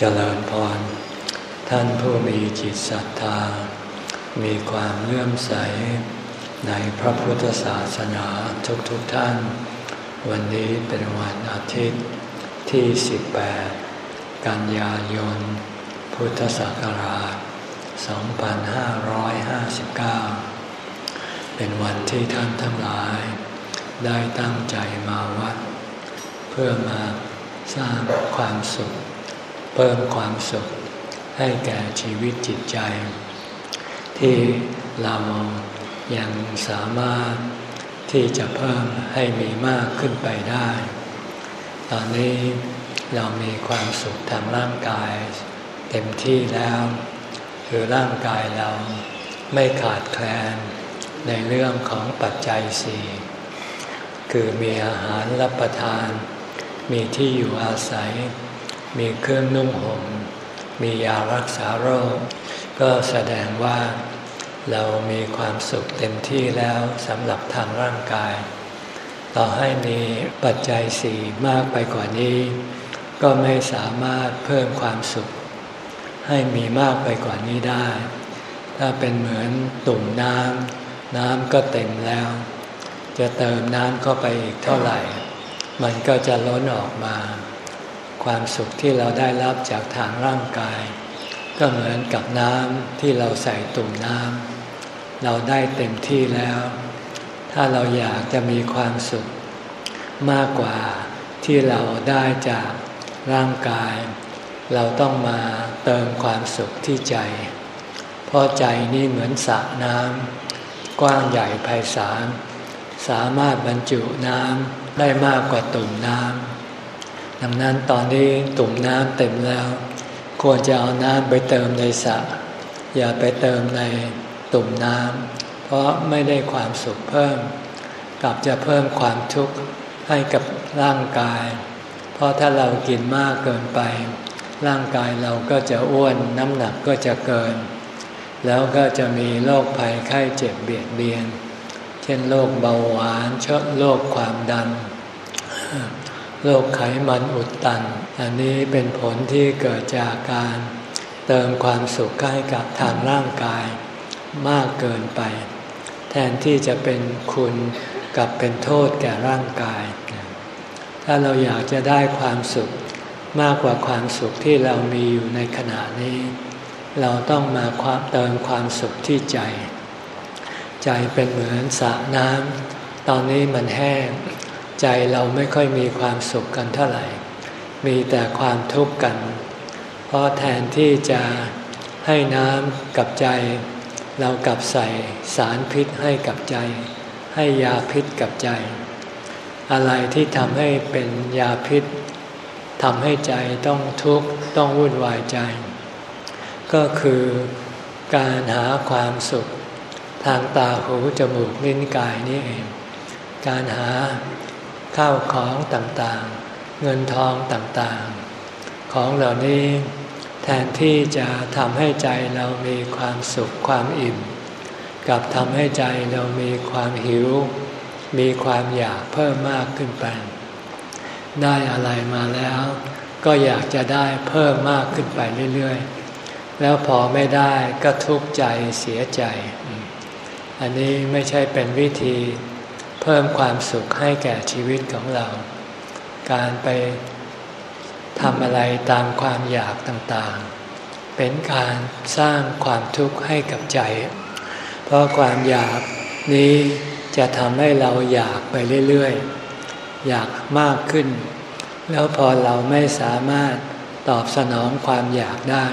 เจริญพร ท่านผู้มีจิตศรัทธา มีความเลื่อมใส ในพระพุทธศาสนาทุกๆทท่าน วันนี้เป็นวันอาทิตย์ที่ 18 กันยายน พุทธศักราช 2559 เป็นวันที่ท่านทั้งหลาย ได้ตั้งใจมาวัด เพื่อมาสร้างความสุข เพิ่มความสุขให้แก่ชีวิตจิตใจ ที่เรายังสามารถที่จะเพิ่มให้มีมากขึ้นไปได้ ตอนนี้เรามีความสุขทางร่างกาย เต็มที่แล้ว คือร่างกายเราไม่ขาดแคลนในเรื่องของปัจจัยสี่คือมีอาหารรับประทาน มีที่อยู่อาศัย มีเครื่องนุ่งห่มมียารักษาโรค ก็แสดงว่าเรามีความสุขเต็มที่แล้วสำหรับทางร่างกาย ต่อให้มีปัจจัยสี่มากไปกว่านี้ ก็ไม่สามารถเพิ่มความสุข ให้มีมากไปกว่านี้ได้ ถ้าเป็นเหมือนตุ่มน้ำน้ำก็เต็มแล้ว จะเติมน้ำเข้าไปอีกเท่าไหร่ มันก็จะล้นออกมา ความสุขที่เราได้รับจากทางร่างกาย ก็เหมือนกับน้ำที่เราใส่ตุ่มน้ำเราได้เต็มที่แล้ว ถ้าเราอยากจะมีความสุข มากกว่าที่เราได้จากร่างกาย เราต้องมาเติมความสุขที่ใจ เพราะใจนี่เหมือนสระน้ำกว้างใหญ่ไพศาลสามารถบรรจุน้ำได้มากกว่าตุ่มน้ำ ดังนั้นตอนนี้ตุ่มน้ำเต็มแล้ว ควรจะเอาน้ำไปเติมในสระอย่าไปเติมในตุ่มน้ำเพราะไม่ได้ความสุขเพิ่ม กลับจะเพิ่มความทุกข์ให้กับร่างกาย เพราะถ้าเรากินมากเกินไป ร่างกายเราก็จะอ้วนน้ำหนักก็จะเกิน แล้วก็จะมีโรคภัยไข้เจ็บเบียดเบียน เช่นโรคเบาหวานเชื้อโรคความดัน โรคไขมันอุดตัน อันนี้เป็นผลที่เกิดจากการเติมความสุขให้กับทางร่างกายมากเกินไป แทนที่จะเป็นคุณกับเป็นโทษแก่ร่างกาย ถ้าเราอยากจะได้ความสุขมากกว่าความสุขที่เรามีอยู่ในขณะนี้ เราต้องมาความเติมความสุขที่ใจ ใจเป็นเหมือนสระน้ำตอนนี้มันแห้ง ใจเราไม่ค่อยมีความสุขกันเท่าไหร่ มีแต่ความทุกข์กัน เพราะแทนที่จะให้น้ำกับใจ เรากลับใส่สารพิษให้กับใจ ให้ยาพิษกับใจ อะไรที่ทำให้เป็นยาพิษทำให้ใจต้องทุกข์ต้องวุ่นวายใจ ก็คือการหาความสุข ทางตาหูจมูกลิ้นกายนี่เอง การหา ข้าวของต่างๆ เงินทองต่างๆ ของเหล่านี้แทนที่จะทำให้ใจเรามีความสุขความอิ่ม กับทำให้ใจเรามีความหิว มีความอยากเพิ่มมากขึ้นไป ได้อะไรมาแล้ว ก็อยากจะได้เพิ่มมากขึ้นไปเรื่อยๆ แล้วพอไม่ได้ก็ทุกข์ใจเสียใจ อันนี้ไม่ใช่เป็นวิธี พิ่มความสุขให้แก่ชีวิตของเรา การไปทำอะไรตามความอยากต่างๆ เป็นการสร้างความทุกข์ให้กับใจ เพราะความอยากนี้จะทำให้เราอยากไปเรื่อยๆ อยากมากขึ้น แล้วพอเราไม่สามารถตอบสนองความอยากได้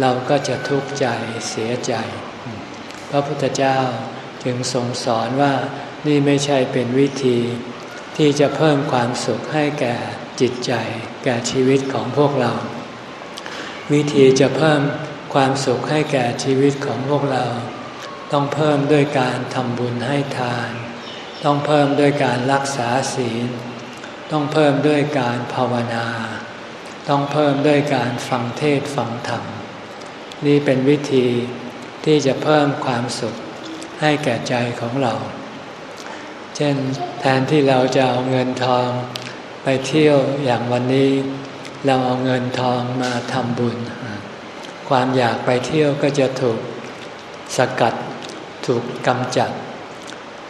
เราก็จะทุกข์ใจเสียใจ พระพุทธเจ้าจึงทรงสอนว่า นี่ไม่ใช่เป็นวิธีที่จะเพิ่มความสุขให้แก่จิตใจ แก่ชีวิตของพวกเรา วิธีจะเพิ่มความสุขให้แก่ชีวิตของพวกเรา ต้องเพิ่มด้วยการทำบุญให้ทาน ต้องเพิ่มด้วยการรักษาศีล ต้องเพิ่มด้วยการภาวนา ต้องเพิ่มด้วยการฟังเทศฟังธรรม นี่เป็นวิธีที่จะเพิ่มความสุขให้แก่ใจของเรา ช่น แทนที่เราจะเอาเงินทองไปเที่ยวอย่างวันนี้ เราเอาเงินทองมาทำบุญ ความอยากไปเที่ยวก็จะถูกสกัดถูกกำจัด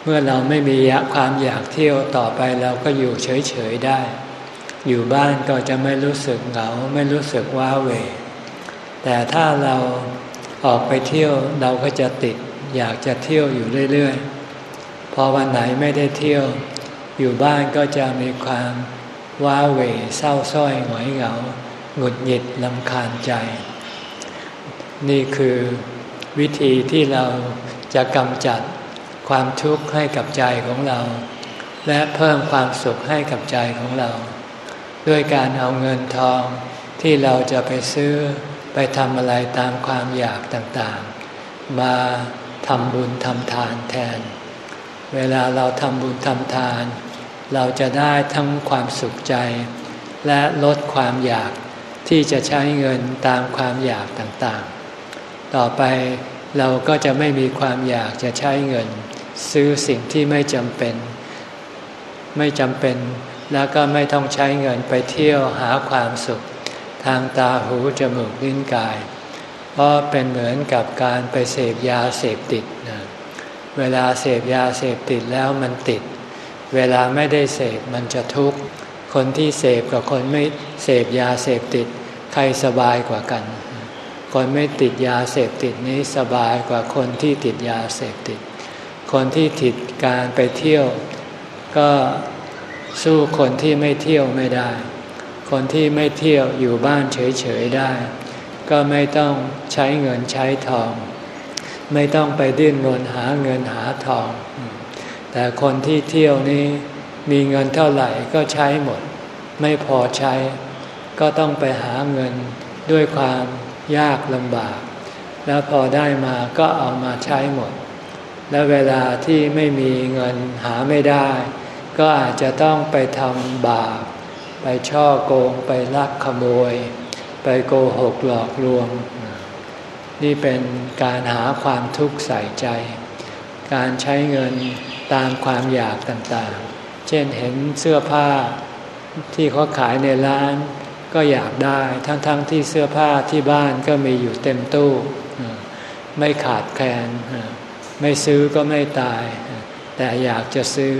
เมื่อเราไม่มีความอยากเที่ยวต่อไปเราก็อยู่เฉยๆได้ อยู่บ้านก็จะไม่รู้สึกเหงาไม่รู้สึกว้าเหวแต่ถ้าเราออกไปเที่ยวเราก็จะติด อยากจะเที่ยวอยู่เรื่อยๆ พอวันไหนไม่ได้เที่ยว อยู่บ้านก็จะมีความว้าเหวเศร้าส้อยหงอยเหงาหงุดหงิดลำคาญใจ นี่คือวิธีที่เราจะกำจัดความทุกข์ให้กับใจของเรา และเพิ่มความสุขให้กับใจของเรา ด้วยการเอาเงินทองที่เราจะไปซื้อไปทำอะไรตามความอยากต่างๆ มาทำบุญทำทานแทน เวลาเราทำบุญทำทาน เราจะได้ทั้งความสุขใจ และลดความอยากที่จะใช้เงินตามความอยากต่างๆ ต่อไปเราก็จะไม่มีความอยากจะใช้เงิน ซื้อสิ่งที่ไม่จำเป็น ไม่จำเป็นแล้วก็ไม่ต้องใช้เงินไปเที่ยวหาความสุข ทางตาหูจมูกลิ้นกาย เพราะเป็นเหมือนกับการไปเสพยาเสพติดนะ เวลาเสพยาเสพติดแล้วมันติด เวลาไม่ได้เสพมันจะทุกข์ คนที่เสพกับคนไม่เสพยาเสพติด ใครสบายกว่ากัน คนไม่ติดยาเสพติดนี้สบายกว่าคนที่ติดยาเสพติด คนที่ติดการไปเที่ยว ก็สู้คนที่ไม่เที่ยวไม่ได้ คนที่ไม่เที่ยวอยู่บ้านเฉยๆได้ ก็ไม่ต้องใช้เงินใช้ทอง ไม่ต้องไปดิ้นรนหาเงินหาทอง แต่คนที่เที่ยวนี้มีเงินเท่าไหร่ก็ใช้หมด ไม่พอใช้ ก็ต้องไปหาเงินด้วยความยากลำบาก แล้วพอได้มาก็เอามาใช้หมด และเวลาที่ไม่มีเงินหาไม่ได้ ก็อาจจะต้องไปทำบาปไปช่อโกงไปลักขโมย ไปโกหกหลอกลวง นี่เป็นการหาความทุกข์ใส่ใจ การใช้เงินตามความอยากต่างๆ เช่นเห็นเสื้อผ้าที่เขาขายในร้านก็อยากได้ทั้งๆทที่เสื้อผ้าที่บ้านก็มีอยู่เต็มตู้ ไม่ขาดแคลนไม่ซื้อก็ไม่ตาย แต่อยากจะซื้อ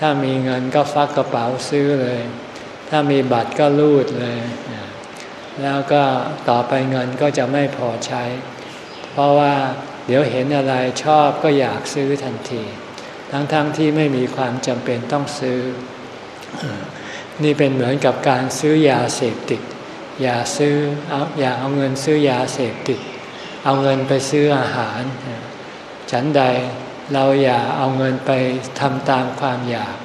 ถ้ามีเงินก็ฟักกระเป๋าซื้อเลย ถ้ามีบัตรก็รูดเลย แล้วก็ต่อไปเงินก็จะไม่พอใช้ เพราะว่าเดี๋ยวเห็นอะไรชอบก็อยากซื้อทันที ทั้งๆทที่ไม่มีความจำเป็นต้องซื้อ นี่เป็นเหมือนกับการซื้อยาเสพติด อย่าซื้อเอาอย่าเอาเงินซื้อยาเสพติด เอาเงินไปซื้ออาหาร ฉันใดเราอย่าเอาเงินไปทำตามความอยาก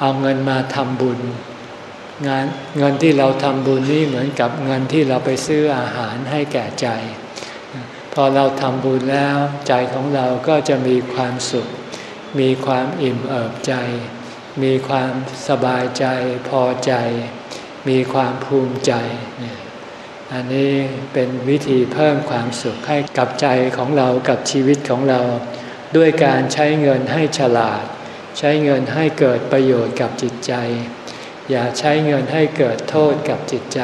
เอาเงินมาทำบุญ งานเงินที่เราทำบุญนี่เหมือนกับเงินที่เราไปซื้ออาหารให้แก่ใจ พอเราทำบุญแล้วใจของเราก็จะมีความสุข มีความอิ่มเอิบใจ มีความสบายใจพอใจ มีความภูมิใจ อันนี้เป็นวิธีเพิ่มความสุขให้กับใจของเรากับชีวิตของเรา ด้วยการใช้เงินให้ฉลาด ใช้เงินให้เกิดประโยชน์กับจิตใจ อย่าใช้เงินให้เกิดโทษกับจิตใจ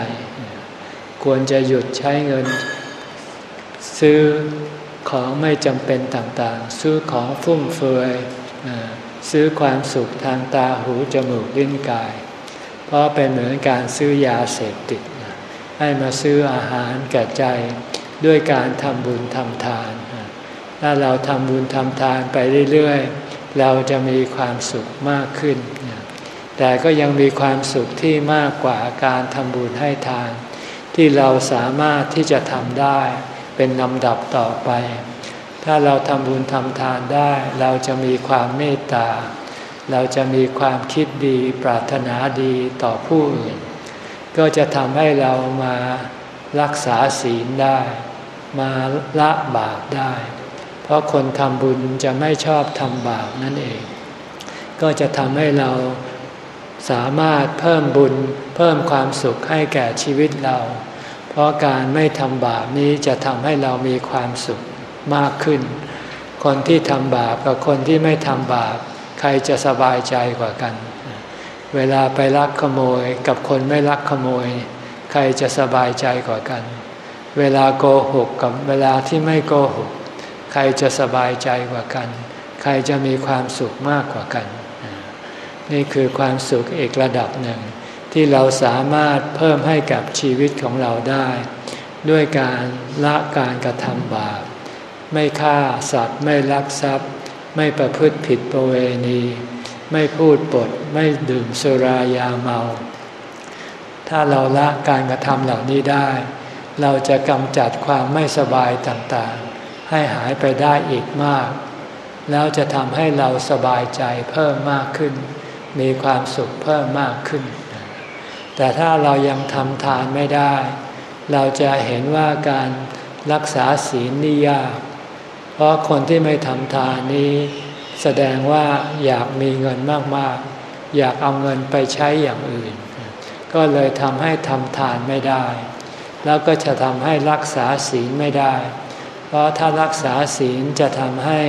ควรจะหยุดใช้เงิน ซื้อของไม่จำเป็นต่างๆ ซื้อของฟุ่มเฟือยซื้อความสุขทางตาหูจมูกลิ้นกาย เพราะเป็นเหมือนการซื้อยาเสพติด ให้มาซื้ออาหารแก่ใจด้วยการทำบุญทำทาน ถ้าเราทำบุญทำทานไปเรื่อยๆ เราจะมีความสุขมากขึ้น แต่ก็ยังมีความสุขที่มากกว่าการทำบุญให้ทาน ที่เราสามารถที่จะทำได้เป็นลำดับต่อไป ถ้าเราทำบุญทำทานได้ เราจะมีความเมตตา เราจะมีความคิดดีปรารถนาดีต่อผู้อื่น ก็จะทำให้เรามารักษาศีลได้ มาละบาปได้ เพราะคนทำบุญจะไม่ชอบทำบาปนั่นเอง ก็จะทำให้เรา สามารถเพิ่มบุญเพิ่มความสุขให้แก่ชีวิตเรา เพราะการไม่ทำบาปนี้จะทำให้เรามีความสุขมากขึ้น คนที่ทำบาปกับคนที่ไม่ทำบาป ใครจะสบายใจกว่ากัน เวลาไปลักขโมยกับคนไม่ลักขโมยใใครจะสบายใจกว่ากัน เวลาโกหกกับเวลาที่ไม่โกหก ใครจะสบายใจกว่ากัน ใครจะมีความสุขมากกว่ากัน นี่คือความสุขอีกระดับหนึ่ง ที่เราสามารถเพิ่มให้กับชีวิตของเราได้ ด้วยการละการกระทำบาป ไม่ฆ่าสัตว์ไม่ลักทรัพย์ ไม่ประพฤติผิดประเวณี ไม่พูดปด ไม่ดื่มสุรายาเมา ถ้าเราละการกระทำเหล่านี้ได้ เราจะกำจัดความไม่สบายต่างๆ ให้หายไปได้อีกมาก แล้วจะทำให้เราสบายใจเพิ่มมากขึ้น มีความสุขเพิ่มมากขึ้น แต่ถ้าเรายังทำทานไม่ได้ เราจะเห็นว่าการรักษาศีลนี่ยาก เพราะคนที่ไม่ทำทานนี้ แสดงว่าอยากมีเงินมากๆ อยากเอาเงินไปใช้อย่างอื่น ก็เลยทำให้ทำทานไม่ได้ แล้วก็จะทำให้รักษาศีลไม่ได้ เพราะถ้ารักษาศีลจะทำให้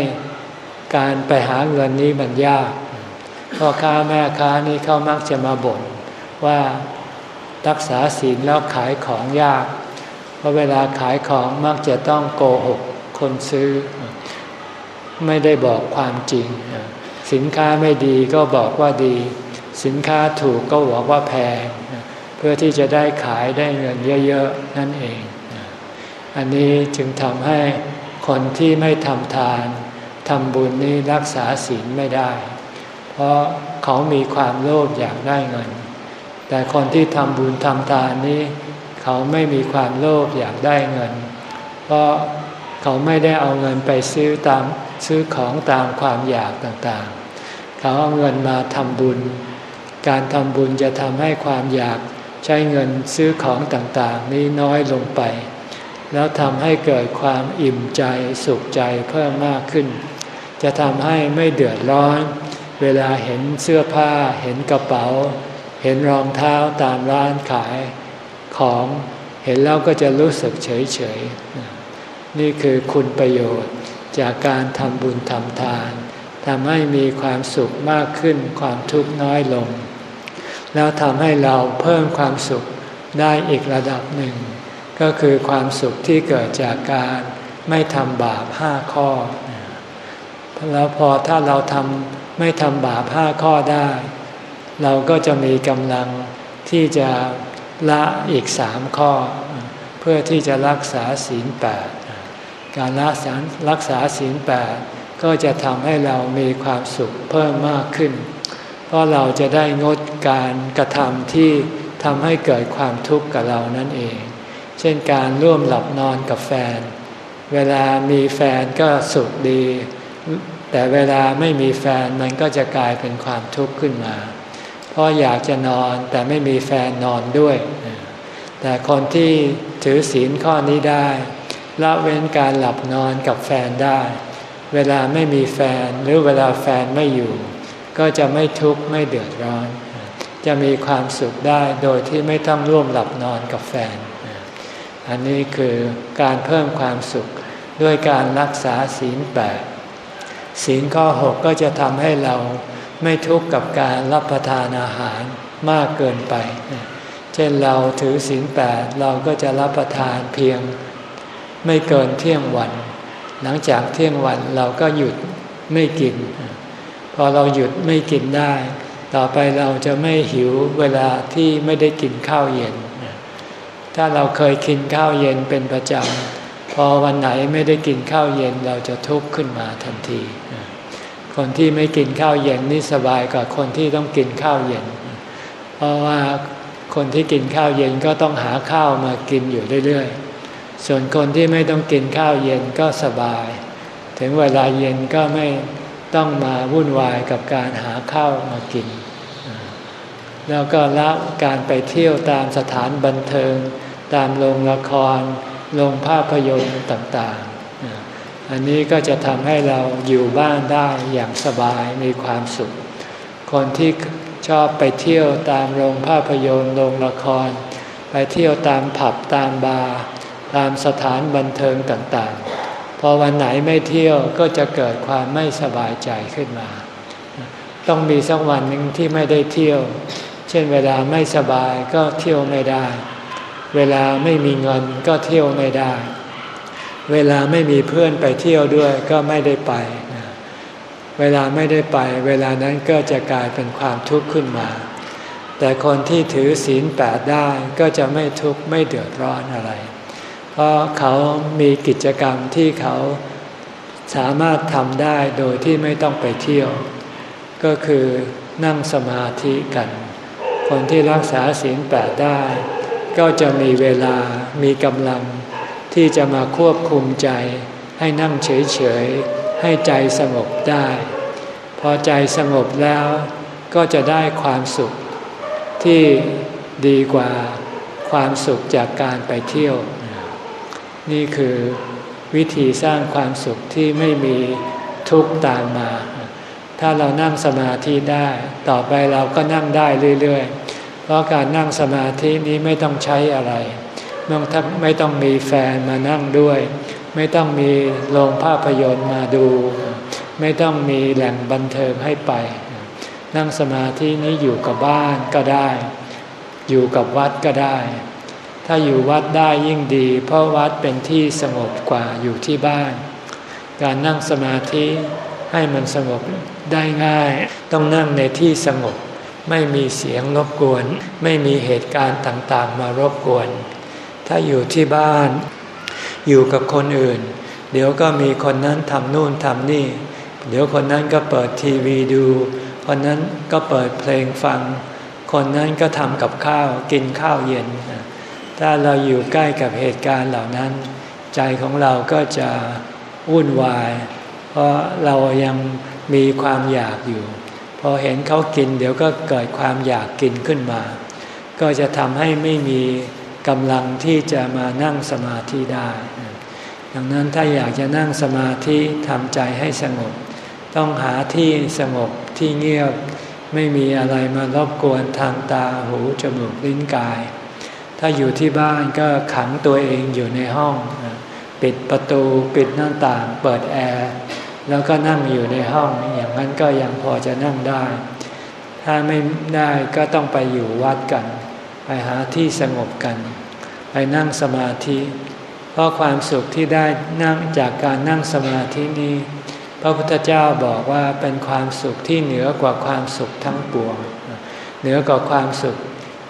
การไปหาเงินนี้มันยาก พ่อค้าแม่ค้านี่เขามักจะมาบ่นว่ารักษาศีลแล้วขายของยาก เพราะเวลาขายของมักจะต้องโกหกคนซื้อ ไม่ได้บอกความจริง สินค้าไม่ดีก็บอกว่าดี สินค้าถูกก็บอกว่าแพง เพื่อที่จะได้ขายได้เงินเยอะๆ นั่นเอง อันนี้จึงทำให้คนที่ไม่ทำทานทำบุญนี้รักษาศีลไม่ได้ ราะเขามีความโลภอยากได้เงิน แต่คนที่ทำบุญทำทานนี้ เขาไม่มีความโลภอยากได้เงิน เพราะเขาไม่ได้เอาเงินไปซื้อตามซื้อของตามความอยากต่างๆ เขาเอาเงินมาทำบุญ การทำบุญจะทำให้ความอยากใช้เงินซื้อของต่างๆ นี้น้อยลงไป แล้วทำให้เกิดความอิ่มใจสุขใจเพิ่มมากขึ้น จะทำให้ไม่เดือดร้อน เวลาเห็นเสื้อผ้า เห็นกระเป๋า เห็นรองเท้าตามร้านขายของเห็นแล้วก็จะรู้สึกเฉยๆนี่คือคุณประโยชน์จากการทำบุญทำทานทำให้มีความสุขมากขึ้นความทุกข์น้อยลง แล้วทำให้เราเพิ่มความสุขได้อีกระดับหนึ่ง ก็คือความสุขที่เกิดจากการไม่ทำบาปห้าข้อ แล้วพอถ้าเราทำไม่ทำบาปห้าข้อได้ เราก็จะมีกำลังที่จะละอีกสามข้อ เพื่อที่จะรักษาศีลแปดการรักษารักษาศีลแปดก็จะทำให้เรามีความสุขเพิ่มมากขึ้น เพราะเราจะได้งดการกระทำที่ทำให้เกิดความทุกข์กับเรานั่นเอง เช่นการร่วมหลับนอนกับแฟน เวลามีแฟนก็สุขดี แต่เวลาไม่มีแฟนมันก็จะกลายเป็นความทุกข์ขึ้นมา เพราะอยากจะนอนแต่ไม่มีแฟนนอนด้วย แต่คนที่ถือศีลข้อนี้ได้ละเว้นการหลับนอนกับแฟนได้ เวลาไม่มีแฟนหรือเวลาแฟนไม่อยู่ ก็จะไม่ทุกข์ไม่เดือดร้อน จะมีความสุขได้โดยที่ไม่ต้องร่วมหลับนอนกับแฟน อันนี้คือการเพิ่มความสุขด้วยการรักษาศีลแปด ศีลข้อหกก็จะทำให้เราไม่ทุกข์กับการรับประทานอาหารมากเกินไป เช่นเราถือศีลแปดเราก็จะรับประทานเพียงไม่เกินเที่ยงวัน หลังจากเที่ยงวันเราก็หยุดไม่กิน พอเราหยุดไม่กินได้ ต่อไปเราจะไม่หิวเวลาที่ไม่ได้กินข้าวเย็น ถ้าเราเคยกินข้าวเย็นเป็นประจำพอวันไหนไม่ได้กินข้าวเย็นเราจะทุกข์ขึ้นมาทันที คนที่ไม่กินข้าวเย็นนี่สบายกว่าคนที่ต้องกินข้าวเย็น เพราะว่าคนที่กินข้าวเย็นก็ต้องหาข้าวมากินอยู่เรื่อยๆ ส่วนคนที่ไม่ต้องกินข้าวเย็นก็สบาย ถึงเวลาเย็นก็ไม่ต้องมาวุ่นวายกับการหาข้าวมากิน แล้วก็ละการไปเที่ยวตามสถานบันเทิง ตามโรงละคร โรงภาพยนตร์ต่างๆ อันนี้ก็จะทำให้เราอยู่บ้านได้อย่างสบายมีความสุข คนที่ชอบไปเที่ยวตามโรงภาพยนตร์โรงละคร ไปเที่ยวตามผับตามบาร์ตามสถานบันเทิงต่างๆ พอวันไหนไม่เที่ยวก็จะเกิดความไม่สบายใจขึ้นมา ต้องมีสักวันหนึ่งที่ไม่ได้เที่ยว เช่นเวลาไม่สบายก็เที่ยวไม่ได้ เวลาไม่มีเงินก็เที่ยวไม่ได้ เวลาไม่มีเพื่อนไปเที่ยวด้วยก็ไม่ได้ไป เวลาไม่ได้ไป เวลานั้นก็จะกลายเป็นความทุกข์ขึ้นมา แต่คนที่ถือศีลแปดได้ก็จะไม่ทุกข์ไม่เดือดร้อนอะไร เพราะเขามีกิจกรรมที่เขาสามารถทำได้โดยที่ไม่ต้องไปเที่ยว ก็คือนั่งสมาธิกัน คนที่รักษาศีลแปดได้ ก็จะมีเวลามีกำลัง ที่จะมาควบคุมใจ ให้นั่งเฉยๆ ให้ใจสงบได้ พอใจสงบแล้วก็จะได้ความสุขที่ดีกว่าความสุขจากการไปเที่ยว นี่คือวิธีสร้างความสุขที่ไม่มีทุกข์ตามมา ถ้าเรานั่งสมาธิได้ ต่อไปเราก็นั่งได้เรื่อยๆ เพราะการนั่งสมาธินี้ไม่ต้องใช้อะไร ต้องไม่ต้องมีแฟนมานั่งด้วย ไม่ต้องมีโรงภาพยนตร์มาดู ไม่ต้องมีแหล่งบันเทิงให้ไป นั่งสมาธินี้อยู่กับบ้านก็ได้ อยู่กับวัดก็ได้ ถ้าอยู่วัดได้ยิ่งดี เพราะวัดเป็นที่สงบกว่าอยู่ที่บ้าน การนั่งสมาธิให้มันสงบได้ง่าย ต้องนั่งในที่สงบ ไม่มีเสียงรบกวน ไม่มีเหตุการณ์ต่างๆมารบกวน ถ้าอยู่ที่บ้าน อยู่กับคนอื่น เดี๋ยวก็มีคนนั้นทำนู่นทำนี่ เดี๋ยวคนนั้นก็เปิดทีวีดู คนนั้นก็เปิดเพลงฟัง คนนั้นก็ทำกับข้าวกินข้าวเย็น ถ้าเราอยู่ใกล้กับเหตุการณ์เหล่านั้น ใจของเราก็จะวุ่นวาย เพราะเรายังมีความอยากอยู่ พอเห็นเขากินเดี๋ยวก็เกิดความอยากกินขึ้นมา ก็จะทำให้ไม่มี กำลังที่จะมานั่งสมาธิได้ ดังนั้นถ้าอยากจะนั่งสมาธิทำใจให้สงบ ต้องหาที่สงบที่เงียบไม่มีอะไรมารบกวนทางตาหูจมูกลิ้นกาย ถ้าอยู่ที่บ้านก็ขังตัวเองอยู่ในห้อง ปิดประตูปิดหน้าต่างเปิดแอร์แล้วก็นั่งอยู่ในห้อง อย่างนั้นก็ยังพอจะนั่งได้ ถ้าไม่ได้ก็ต้องไปอยู่วัดกัน หาที่สงบกัน ไปนั่งสมาธิ เพราะความสุขที่ได้นั่งจากการนั่งสมาธินี้ พระพุทธเจ้าบอกว่าเป็นความสุขที่เหนือกว่าความสุขทั้งปวง เหนือกว่าความสุข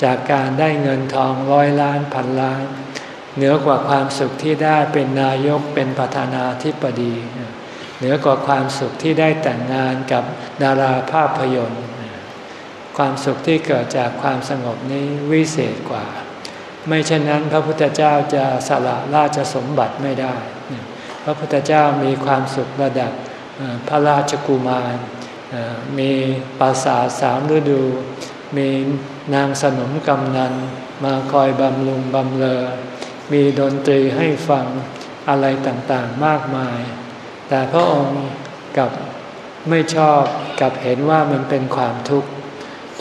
จากการได้เงินทองร้อยล้านพันล้าน เหนือกว่าความสุขที่ได้เป็นนายกเป็นประธานาธิบดี เหนือกว่าความสุขที่ได้แต่งงานกับดาราภาพยนตร์ ความสุขที่เกิดจากความสงบนี้วิเศษกว่า ไม่เช่นนั้นพระพุทธเจ้าจะสละราชสมบัติไม่ได้ พระพุทธเจ้ามีความสุขระดับพระราชกุมาร มีปราสาทสามฤดู มีนางสนมกำนัน มาคอยบำรุงบำเลอ มีดนตรีให้ฟังอะไรต่างๆมากมาย แต่พระองค์กับไม่ชอบกับเห็นว่ามันเป็นความทุกข์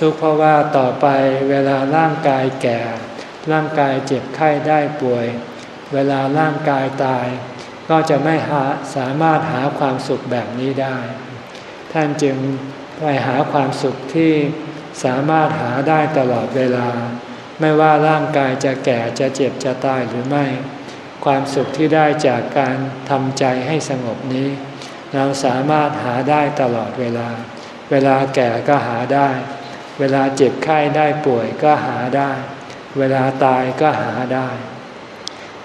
ทุกข์เพราะว่าต่อไปเวลาร่างกายแก่ ร่างกายเจ็บไข้ได้ป่วย เวลาร่างกายตาย ก็จะไม่หาสามารถหาความสุขแบบนี้ได้ ท่านจึงไปหาความสุขที่สามารถหาได้ตลอดเวลา ไม่ว่าร่างกายจะแก่จะเจ็บจะตายหรือไม่ ความสุขที่ได้จากการทำใจให้สงบนี้ เราสามารถหาได้ตลอดเวลา เวลาแก่ก็หาได้ เวลาเจ็บไข้ได้ป่วยก็หาได้ เวลาตายก็หาได้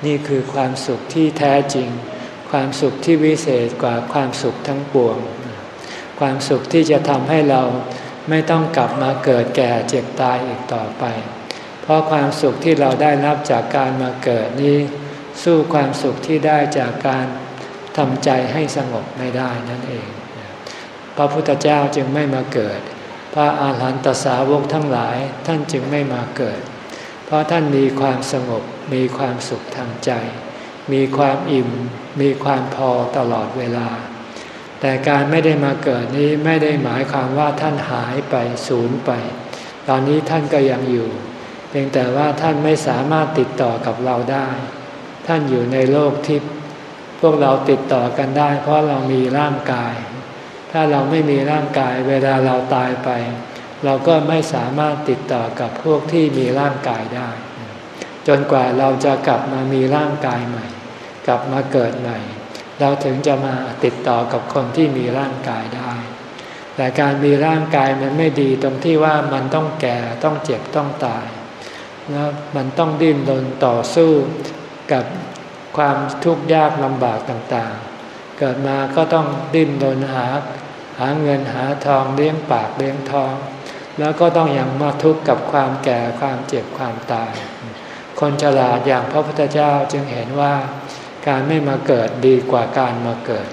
นี่คือความสุขที่แท้จริง ความสุขที่วิเศษกว่าความสุขทั้งปวง ความสุขที่จะทำให้เราไม่ต้องกลับมาเกิดแก่เจ็บตายอีกต่อไป เพราะความสุขที่เราได้รับจากการมาเกิดนี้ สู้ความสุขที่ได้จากการทำใจให้สงบไม่ได้นั่นเอง พระพุทธเจ้าจึงไม่มาเกิด พระอาหารหันตสาวกทั้งหลายท่านจึงไม่มาเกิด เพราะท่านมีความสงบมีความสุขทางใจ มีความอิ่ม มีความพอตลอดเวลา แต่การไม่ได้มาเกิดนี้ไม่ได้หมายความว่าท่านหายไปสูญไป ตอนนี้ท่านก็ยังอยู่ เพียงแต่ว่าท่านไม่สามารถติดต่อกับเราได้ ท่านอยู่ในโลกที่พวกเราติดต่อกันได้ เพราะเรามีร่างกาย ถ้าเราไม่มีร่างกายเวลาเราตายไป เราก็ไม่สามารถติดต่อกับพวกที่มีร่างกายได้ จนกว่าเราจะกลับมามีร่างกายใหม่ กลับมาเกิดใหม่ เราถึงจะมาติดต่อกับคนที่มีร่างกายได้ แต่การมีร่างกายมันไม่ดีตรงที่ว่ามันต้องแก่ต้องเจ็บต้องตายแล้วมันต้องดิ้นรนต่อสู้กับความทุกข์ยากลำบากต่างๆ เกิดมาก็ต้องดิ้นรนหา หาเงินหาทองเลี้ยงปากเลี้ยงท้อง แล้วก็ต้องยังมาทุกข์กับความแก่ความเจ็บความตาย คนฉลาดอย่างพระพุทธเจ้าจึงเห็นว่า การไม่มาเกิดดีกว่าการมาเกิด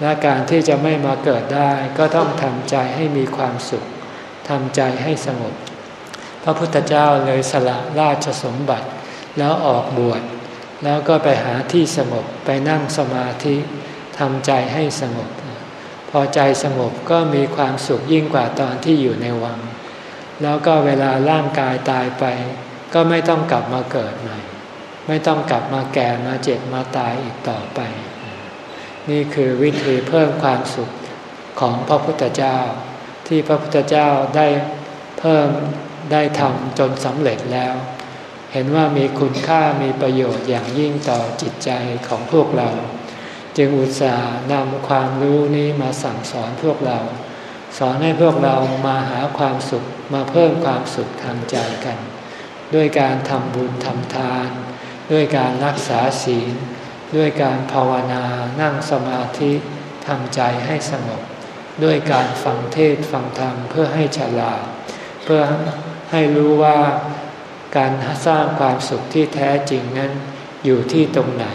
และการที่จะไม่มาเกิดได้ก็ต้องทำใจให้มีความสุขทำใจให้สงบพระพุทธเจ้าเลยสละราชสมบัติ แล้วออกบวชแล้วก็ไปหาที่สงบไปนั่งสมาธิทำใจให้สงบ พอใจสงบก็มีความสุขยิ่งกว่าตอนที่อยู่ในวัง แล้วก็เวลาร่างกายตายไป ก็ไม่ต้องกลับมาเกิดใหม่ ไม่ต้องกลับมาแก่มาเจ็บมาตายอีกต่อไป นี่คือวิธีเพิ่มความสุขของพระพุทธเจ้า ที่พระพุทธเจ้าได้เพิ่มได้ทำจนสำเร็จแล้ว เห็นว่ามีคุณค่ามีประโยชน์อย่างยิ่งต่อจิตใจของพวกเรา จึงอุตส่าห์นำความรู้นี้มาสั่งสอนพวกเรา สอนให้พวกเรามาหาความสุขมาเพิ่มความสุขทางใจกัน ด้วยการทำบุญทำทาน ด้วยการรักษาศีล ด้วยการภาวนานั่งสมาธิทำใจให้สงบ ด้วยการฟังเทศฟังธรรมเพื่อให้ฉลาด เพื่อให้รู้ว่าการสร้างความสุขที่แท้จริงนั้นอยู่ที่ตรงไหน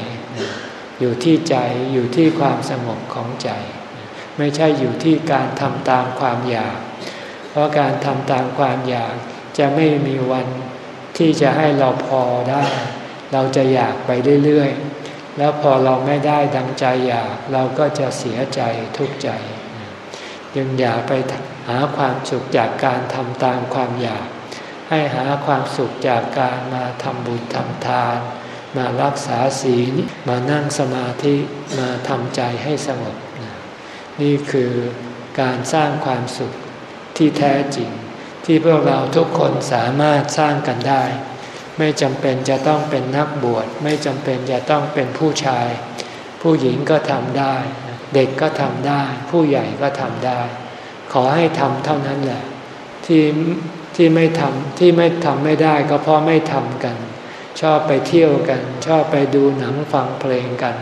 อยู่ที่ใจอยู่ที่ความสงบของใจ ไม่ใช่อยู่ที่การทำตามความอยาก เพราะการทำตามความอยากจะไม่มีวันที่จะให้เราพอได้ เราจะอยากไปเรื่อยๆ แล้วพอเราไม่ได้ดังใจอยากเราก็จะเสียใจทุกข์ใจยังอย่าไปหาความสุขจากการทำตามความอยาก ให้หาความสุขจากการมาทำบุญทำทาน มารักษาศีลมานั่งสมาธิมาทำใจให้สงบ นี่คือการสร้างความสุขที่แท้จริง ที่พวกเราทุกคนสามารถสร้างกันได้ ไม่จำเป็นจะต้องเป็นนักบวช ไม่จำเป็นจะต้องเป็นผู้ชาย ผู้หญิงก็ทำได้ เด็กก็ทำได้ ผู้ใหญ่ก็ทำได้ ขอให้ทำเท่านั้นแหละ ที่ที่ไม่ทำที่ไม่ทำไม่ได้ก็เพราะไม่ทำกัน ชอบไปเที่ยวกัน ชอบไปดูหนังฟังเพลงกัน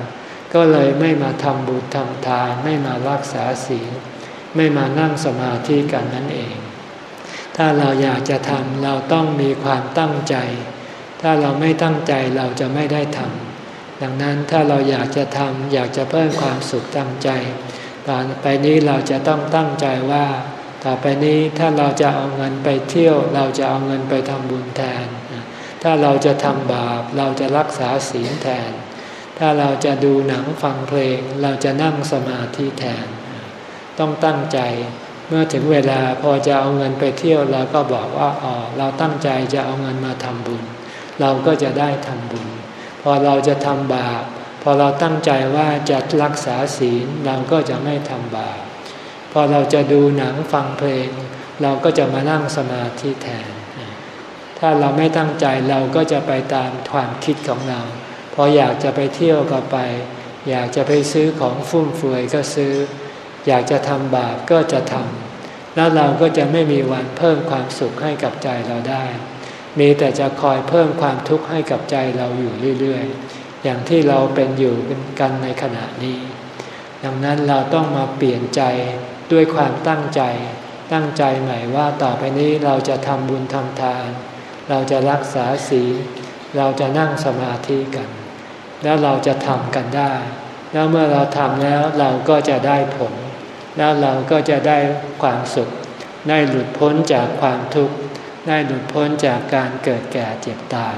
ก็เลยไม่มาทำบุญทำทานไม่มารักษาศีลไม่มานั่งสมาธิกันนั่นเอง ถ้าเราอยากจะทำเราต้องมีความตั้งใจ ถ้าเราไม่ตั้งใจเราจะไม่ได้ทำดังนั้นถ้าเราอยากจะทำอยากจะเพิ่มความสุขตั้งใจตอนไปนี้เราจะต้องตั้งใจว่า ต่อไปนี้ถ้าเราจะเอาเงินไปเที่ยว เราจะเอาเงินไปทำบุญแทน ถ้าเราจะทำบาปเราจะรักษาศีลแทน ถ้าเราจะดูหนังฟังเพลง เราจะนั่งสมาธิแทน ต้องตั้งใจเมื่อถึงเวลาพอจะเอาเงินไปเที่ยวเราก็บอกว่าอ๋อเราตั้งใจจะเอาเงินมาทำบุญ เราก็จะได้ทำบุญ พอเราจะทำบาปพอเราตั้งใจว่าจะรักษาศีลเราก็จะไม่ทำบาปพอเราจะดูหนังฟังเพลง เราก็จะมานั่งสมาธิแทน ถ้าเราไม่ตั้งใจเราก็จะไปตามความคิดของเรา พออยากจะไปเที่ยวก็ไป อยากจะไปซื้อของฟุ่มเฟือยก็ซื้อ อยากจะทำบาปก็จะทำแล้วเราก็จะไม่มีวันเพิ่มความสุขให้กับใจเราได้ มีแต่จะคอยเพิ่มความทุกข์ให้กับใจเราอยู่เรื่อยๆ อย่างที่เราเป็นอยู่กันในขณะนี้ ดังนั้นเราต้องมาเปลี่ยนใจด้วยความตั้งใจ ตั้งใจใหม่ว่าต่อไปนี้เราจะทำบุญทำทาน เราจะรักษาศีลเราจะนั่งสมาธิกัน แล้วเราจะทำกันได้ แล้วเมื่อเราทำแล้วเราก็จะได้ผล แล้วเราก็จะได้ความสุข ได้หลุดพ้นจากความทุกข์ ได้หลุดพ้นจากการเกิดแก่เจ็บตาย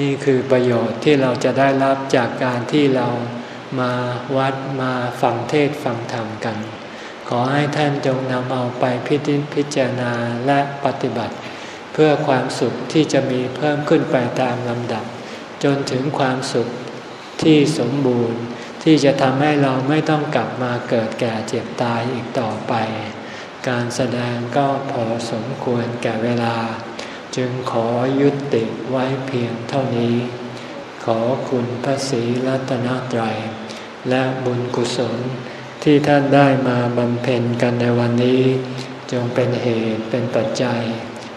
นี่คือประโยชน์ที่เราจะได้รับจากการที่เรามาวัดมาฟังเทศฟังธรรมกัน ขอให้ท่านจงนำเอาไปพิจิตพิจารณาและปฏิบัติ เพื่อความสุขที่จะมีเพิ่มขึ้นไปตามลำดับ จนถึงความสุขที่สมบูรณ์ที่จะทำให้เราไม่ต้องกลับมาเกิดแก่เจ็บตายอีกต่อไป การแสดงก็พอสมควรแก่เวลา จึงขอยุติไว้เพียงเท่านี้ ขอคุณพระศรีรัตนตรัย และบุญกุศลที่ท่านได้มาบำเพ็ญกันในวันนี้ จงเป็นเหตุเป็นปัจจัย